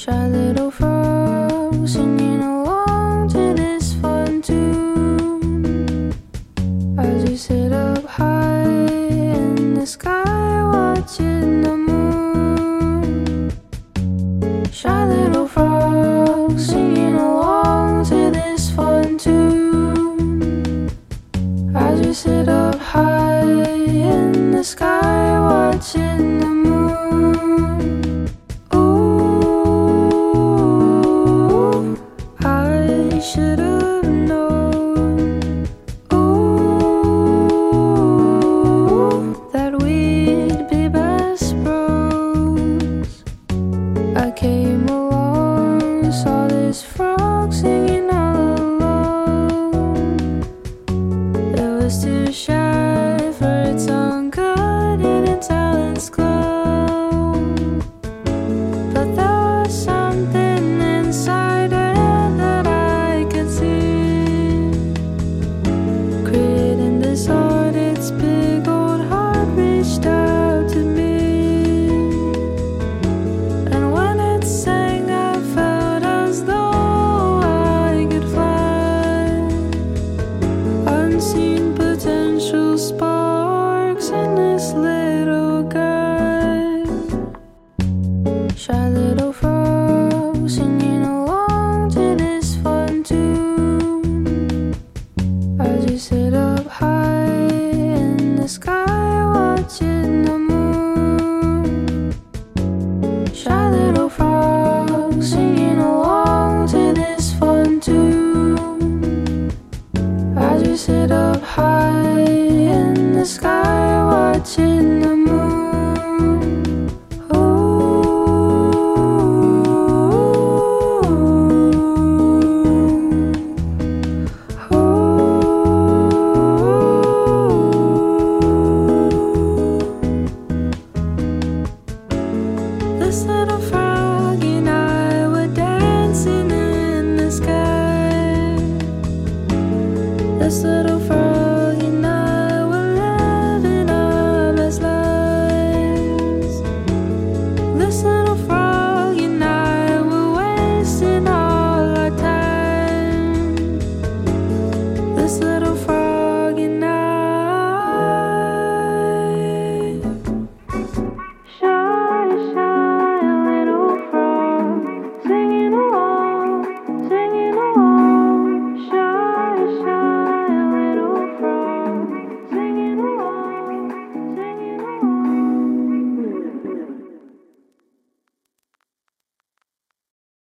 Shy little frog singing along to this fun tune. As you sit up high in the sky watching the moon. Shy little frog singing along to this fun tune. As you sit up high in the sky watching the moon. Too shy for its own good, hidden talents glow. Sky watching the moon. Shy little frog singing along to this fun tune. As you sit up high in the sky watching the this little friend.